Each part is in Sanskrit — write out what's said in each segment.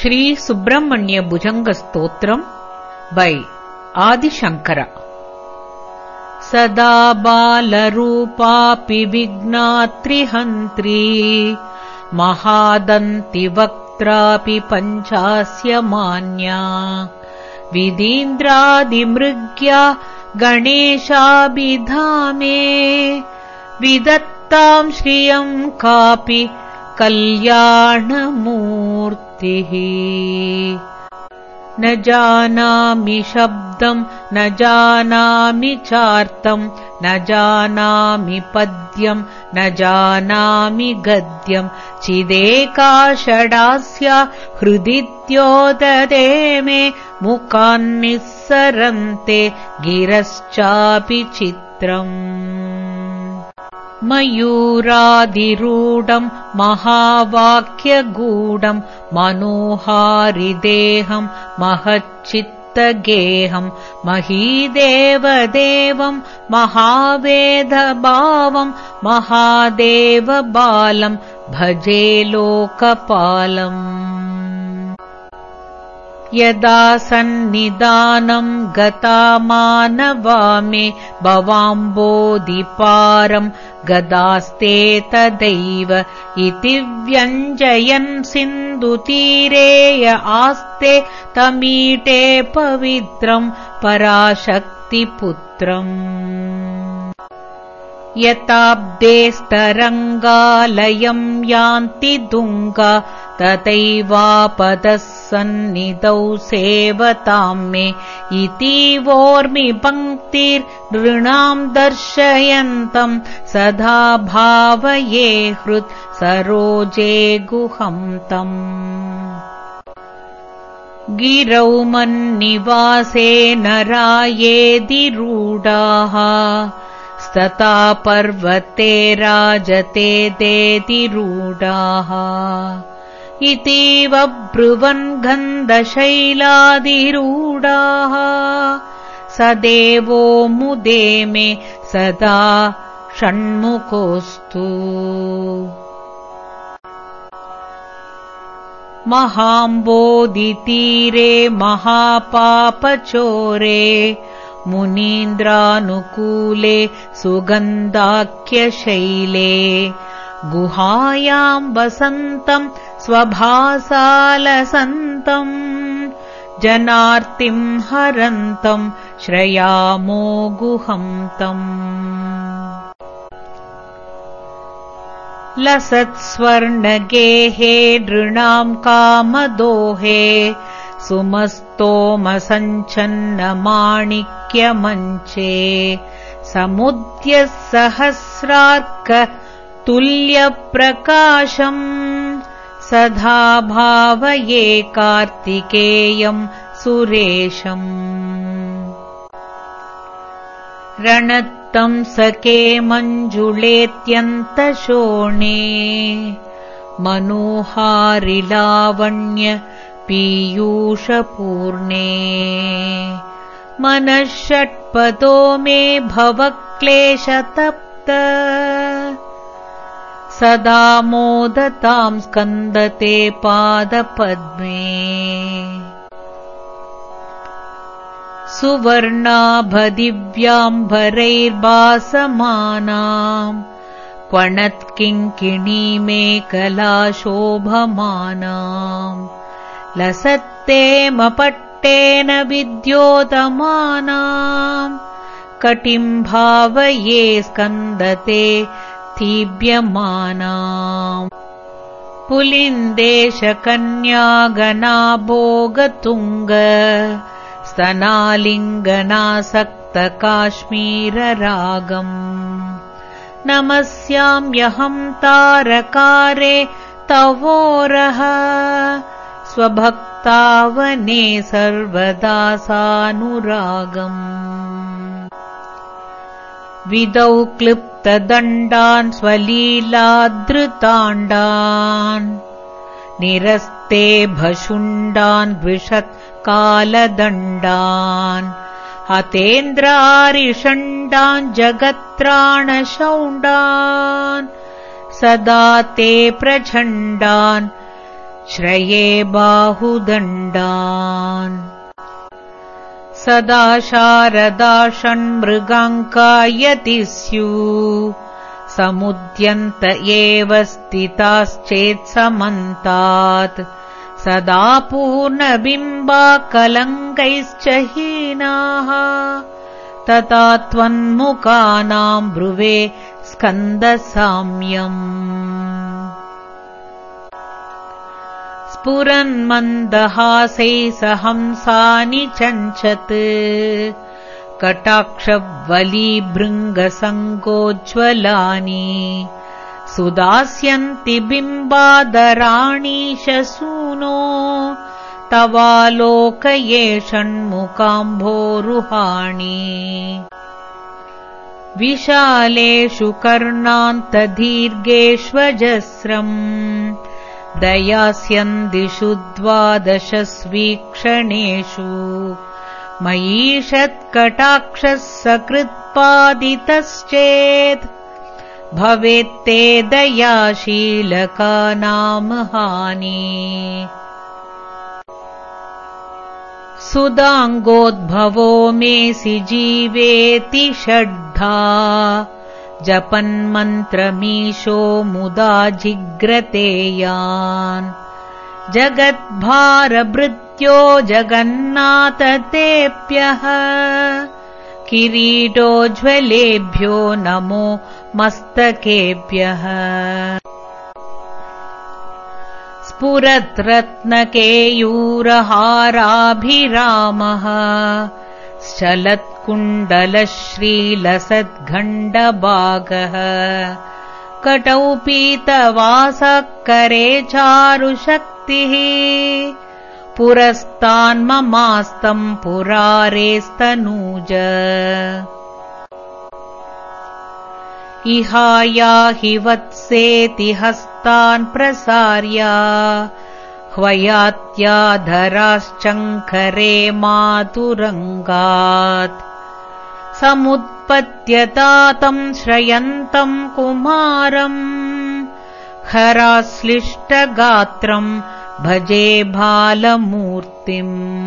श्रीसुब्रह्मण्यभुजङ्गस्तोत्रम् बै आदिशङ्कर। सदा बालरूपापि विघ्नात्रिहन्त्री महादन्तिवक्त्रापि पञ्चास्य मान्या विदीन्द्रादिमृग्या गणेशाभिधामे विदत्ताम् श्रियम् कापि कल्याणमूर्तिः न जानामि शब्दम् न जानामि चार्तम् न जानामि पद्यम् न जानामि गद्यम् चिदेकाषडास्या हृदिद्योददे मे मुखान्निःसरन्ते गिरश्चापि चित्रम् मयूरादिरूढम् महावाक्यगूढम् मनोहारिदेहम् महच्चित्तगेहम् महीदेवदेवम् महावेदभावम् महादेवबालम् भजे लोकपालम् यदा सन्निदानम् गता मानवामे भवाम्बोधिपारम् गदास्ते तदैव इति व्यञ्जयन् सिन्धुतीरेय आस्ते तमीटे पवित्रम् पराशक्तिपुत्रम् यताब्देस्तरङ्गालयम् यान्ति दुङ्गा तथैवापदः सन्निधौ सेवताम् मे। इतीवोर्मि पङ्क्तिर्नृणाम् दर्शयन्तम् सदा भावये हृत् सरोजे गुहम् तम्। गिरौ मन्निवासे नरायेदिरूढाः स्तता पर्वते राजते देतिरूढाः इतीव ब्रुवन् गन्धशैलादिरूढाः। स देवो मुदे मे सदा षण्मुखोऽस्तु। महाम्बोधितीरे महापापचोरे मुनीन्द्रानुकूले सुगन्धाख्यशैले। गुहायाम् वसन्तम् स्वभासालसन्तम् जनार्तिम् हरन्तम् श्रयामो गुहन्तम् लसत्स्वर्णगेहे नृणाम् कामदोहे सुमस्तोमसञ्छन्नमाणिक्यमञ्चे समुद्यः सहस्रार्क तुल्यप्रकाशम् सदा भावये कार्तिकेयम् सुरेशम्। रणत्तम् सके मञ्जुलेत्यन्तशोणे मनोहारिलावण्य पीयूषपूर्णे। मनः षट्पदो मे भवक्लेशतप्त। सदा मोदताम् स्कन्दते पादपद्मे। सुवर्णाभदिव्याम्भरैर्भासमानाम् क्वणत्किङ्किणीमेकलाशोभमानाम् लसत्तेमपट्टेन विद्योतमानाम् कटिम् भावये स्कन्दते स्थीभ्यमानाम् पुलिन्देशकन्यागनाभोगतुङ्ग स्तनालिङ्गनासक्तकाश्मीररागम् नमस्याम्यहम् तारकारे तवोरः स्वभक्तावने सर्वदा सानुरागम्। विदौ क्लिप्तदण्डान् स्वलीलादृताण्डान् निरस्ते भशुण्डान् द्विषत्कालदण्डान् हतेन्द्रारिषण्डान् जगत्राणशौण्डान् सदा ते प्रचण्डान् श्रये बाहुदण्डान्। सदा शारदा षण्मृगाङ्कायति स्यु। समुद्यन्त एव स्थिताश्चेत्समन्तात् सदा पूर्णबिम्बाकलङ्कैश्च हीनाः। तथा त्वन्मुखानाम् ब्रुवे स्कन्दसाम्यम् स्फुरन्मन्दहासै सहंसानि चञ्चत्। कटाक्षवलीभृङ्गसङ्गोज्ज्वलानि। सुदास्यन्ति बिम्बादराणि शसूनो। तवालोकये षण्मुकाम्भोरुहाणि विशालेषु कर्णान्तदीर्घेष्वजस्रम् दयास्यन्दिषु द्वादशस्वीक्षणेषु। मयीषत्कटाक्षः सकृत्पादितश्चेत्। भवेत्ते दयाशीलका नाम हानि सुदाङ्गोद्भवो मेसि जीवेति षड्धा जपन्मन्त्रमीशो मुदा जिग्रतेयान् जगद्भारभृत्यो जगन्नाथतेऽप्यः। किरीटोज्ज्वलेभ्यो नमो मस्तकेभ्यः स्फुरद्रत्नकेयूरहाराभिरामः चलत्कुण्डलश्रीलसद्घण्डभागः कटौ पीतवासकरे चारुशक्तिः। पुरस्तान्ममास्तम् पुरारेस्तनूज। इहाया हि वत्सेति हस्तान् प्रसार्या। ह्वयात्याधराश्चङ्करे मातुरङ्गात् समुत्पत्यता तम् श्रयन्तम् कुमारम्। हराश्लिष्टगात्रम् भजे बालमूर्तिम्।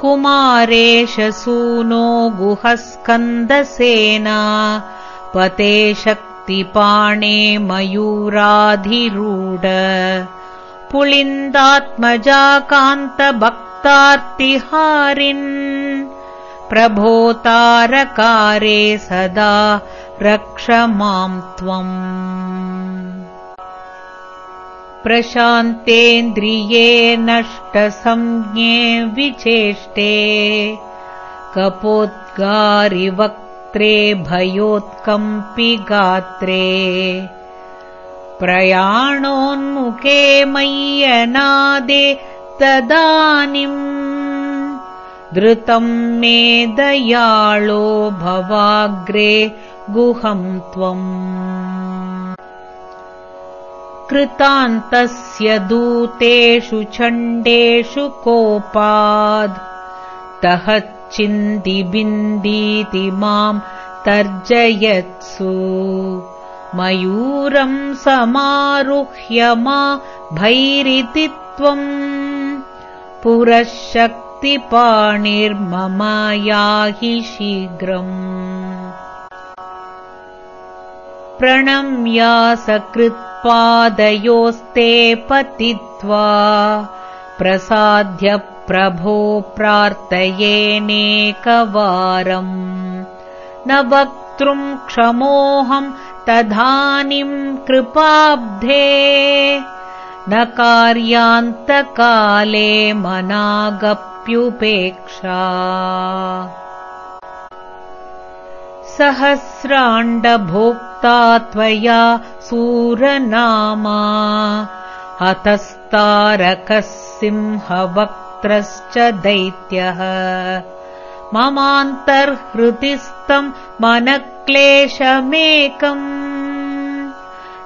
कुमारेशसूनो गुहस्कन्दसेना पते शक्तिपाणे मयूराधिरूढ। पुलिन्दात्मजाकान्तभक्तार्तिहारिन् प्रभोतारकारे सदा रक्ष माम् त्वम् प्रशान्तेन्द्रिये नष्टसंज्ञे विचेष्टे कपोद्गारिवक्त्रे भयोत्कम्पि गात्रे। प्रयाणोन्मुखे मय्यनादे तदानीम् धृतम् मे दयाळो भवाग्रे गुहम् त्वम्। कृतान्तस्य दूतेषु चण्डेषु कोपाद्। तः चिन्दिबिन्दीति माम् तर्जयत्सु। मयूरम् समारुह्य मा भैरिति त्वम्। पुरः शक्तिपाणिर्मम याहि शीघ्रम् प्रणम्यासकृत्पादयोस्ते पतित्वा प्रसाद्य प्रभो प्रार्थयेनेकवारम्। न वक्तृम् क्षमोऽहम् तदानीम् कृपाब्धे। न कार्यान्तकाले मनागप्युपेक्षा सहस्राण्डभोक्ता त्वया सूरनामा हतस्तारकः सिंहवक्त्रश्च दैत्यः। ममान्तर्हृतिस्तम् मनक्लेशमेकम्।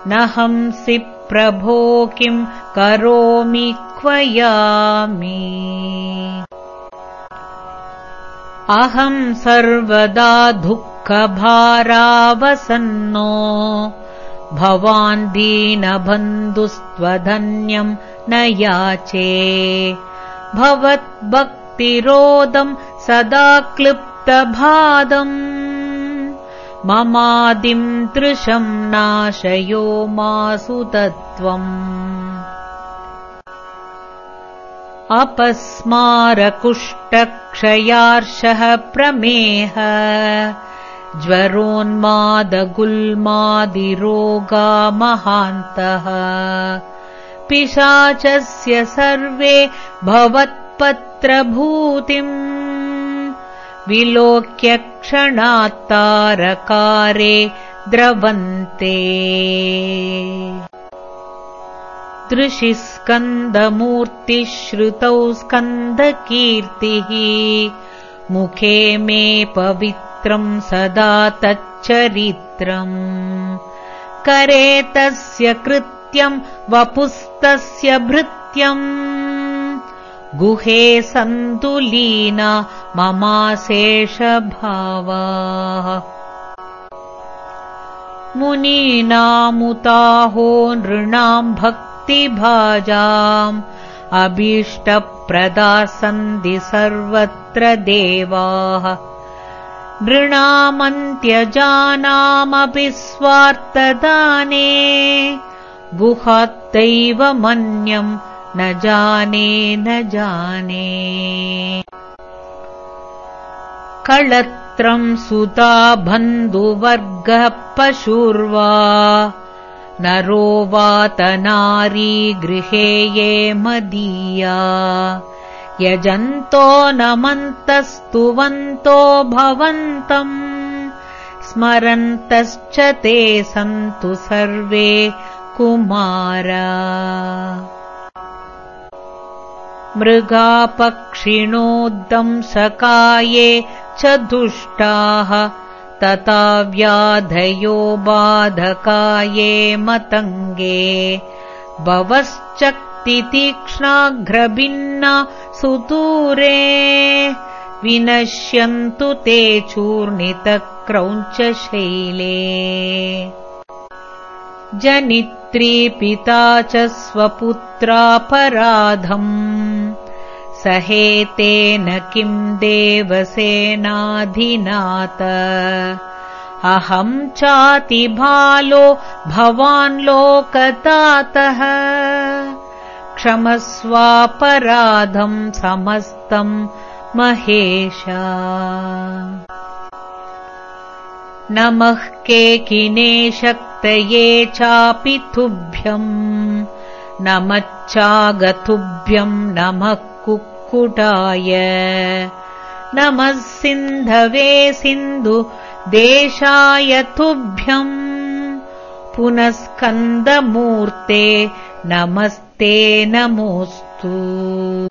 न हंसि प्रभो किम् करोमि क्वयामि अहम् सर्वदा दुःखभारावसन्नो। भवान् दीनबन्धुस्त्वधन्यम् न याचे। भवद्भक्तिरोदम् सदा क्लिप्तभादम्। ममादिम् तृशम् नाशयो मासु तत्त्वम् अपस्मारकुष्टक्षयार्षः प्रमेह। ज्वरोन्मादगुल्मादिरोगा महान्तः पिशाचस्य सर्वे भवत्पत्रभूतिम्। विलोक्य क्षणात्तारकारे द्रवन्ते दृशि स्कन्दमूर्तिश्रुतौ स्कन्दकीर्तिः। मुखे मे पवित्रम् सदा तच्चरित्रम्। करे तस्य कृत्यम् वपुस्तस्य भृत्यम्। गुहे सन्तुलीना ममाशेषभावाः। मुनीनामुताहो नृणाम् भक्तिभाजाम् अभीष्टप्रदा सन्ति सर्वत्र देवाः नृणामन्त्यजानामपि स्वार्थदाने गुहात्तैव मन्यम् न जाने न जाने। कळत्रम् सुता बन्धुवर्गः पशुर्वा नरो वातनारी गृहे ये मदीया। यजन्तो नमन्तस्तुवन्तो भवन्तम्। स्मरन्तश्च ते सन्तु सर्वे कुमारा। मृगापक्षिणोद्दंसकाये च दुष्टाः तथा व्याधयो बाधकाये मतङ्गे। भवश्चक्तितीक्ष्णाघ्रभिन्ना सुदूरे। विनश्यन्तु ते चूर्णितक्रौञ्चशैले। जनित्री पिता च स्वपुत्रापराधम् सहेतेन किम् देवसेनाधिनात अहम् चातिभालो भवान् लोकतातः क्षमस्वापराधम् समस्तम् महेशा। नमः केकिने शक्तये चापि तुभ्यम् नमच्चागतुभ्यम् नमः कुक्कुटाय नमः सिन्धवे सिन्धु देशाय तुभ्यम्। पुनस्कन्दमूर्ते नमस्ते नमोऽस्तु।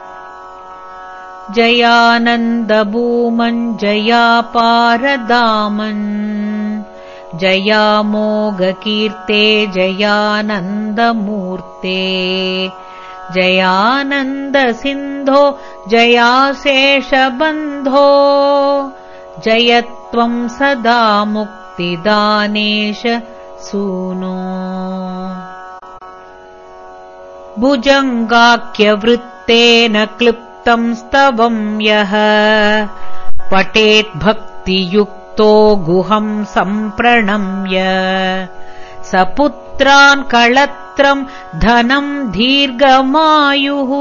जयानन्दभूमन् जयापारदामन्। जयामोघकीर्ते जयानन्दमूर्ते जयानन्दसिन्धो जयाशेषबन्धो। जयत्वम् सदा मुक्तिदानेश सूनो। भुजङ्गाख्यवृत्तेन क्लिप्तम् स्तवम् यः। पठेद्भक्तियुक्तो गुहम् सम्प्रणम्य। स पुत्रान् धनम् दीर्घमायुः।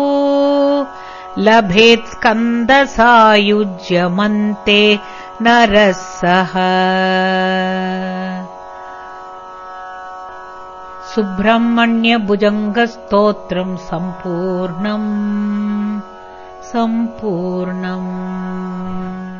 लभेत्स्कन्दसायुज्यमन्ते नरः सः। सुब्रह्मण्यभुजङ्गस्तोत्रम् सम्पूर्णम्। सम्पूर्णम्